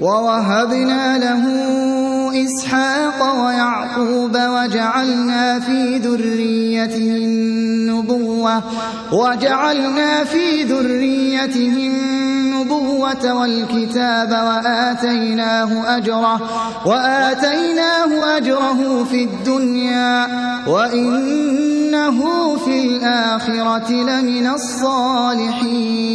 ووهبنا له إسحاق ويعقوب وجعلنا في ذريته النبوة وجعلنا في ذريته النبوة والكتاب وآتيناه أجره وآتيناه أجره في الدنيا وإنه في الآخرة لمن الصالحين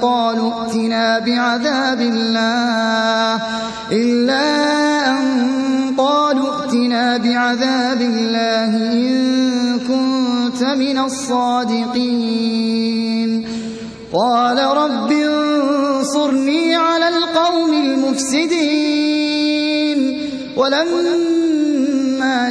قالوا ائتنا بعذاب الله إلا أن قالوا ائتنا بعذاب الله إن كنت من الصادقين. قال رب انصرني على القوم المفسدين. ولما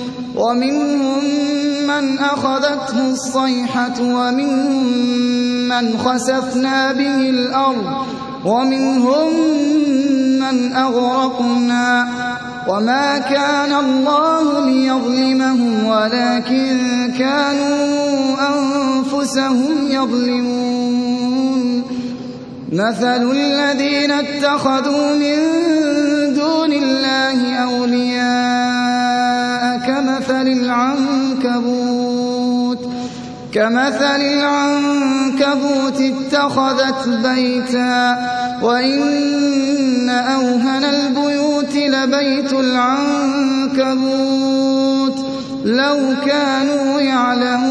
ومنهم من أخذته الصيحة ومنهم من خسفنا به الأرض ومنهم من أغرقنا وما كان الله ليظلمهم ولكن كانوا أنفسهم يظلمون. مثل الذين اتخذوا من العنكبوت كمثل العنكبوت اتخذت بيتا وإن أوهن البيوت لبيت العنكبوت لو كانوا يعلمون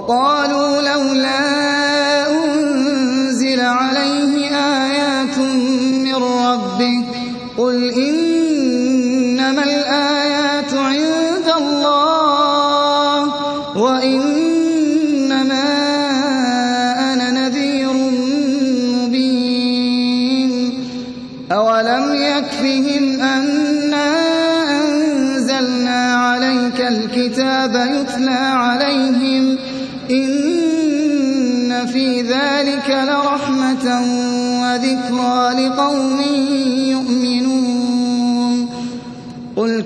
وقالوا لولا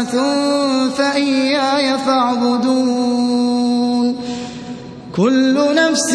واسعة فإياي فاعبدون. كل نفس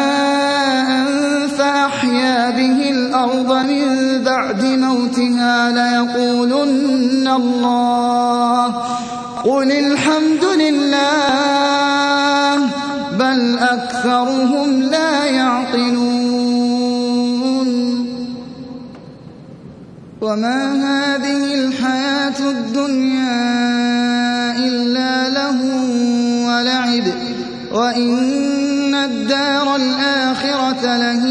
ليقولن الله. قل الحمد لله بل أكثرهم لا يعقلون. وما هذه الحياة الدنيا إلا له ولعب وإن الدار الآخرة لهي